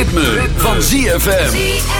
Ritme, van ZFM.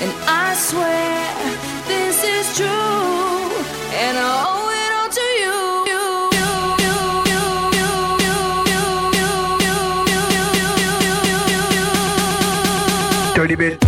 And I swear this is true. And I owe it all to you. Dirty bitch.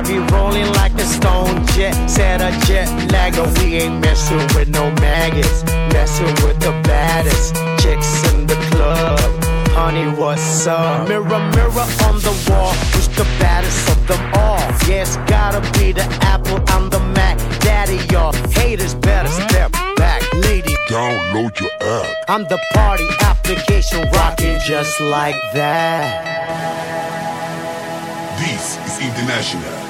I be rolling like a stone jet. Said a jet lagger. We ain't messing with no maggots. Messing with the baddest chicks in the club. Honey, what's up? Mirror, mirror on the wall. Who's the baddest of them all? Yeah, it's gotta be the Apple. I'm the Mac. Daddy, y'all haters better step back. Lady, download your app. I'm the party application rocking just like that. This is International.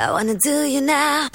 I wanna do you now.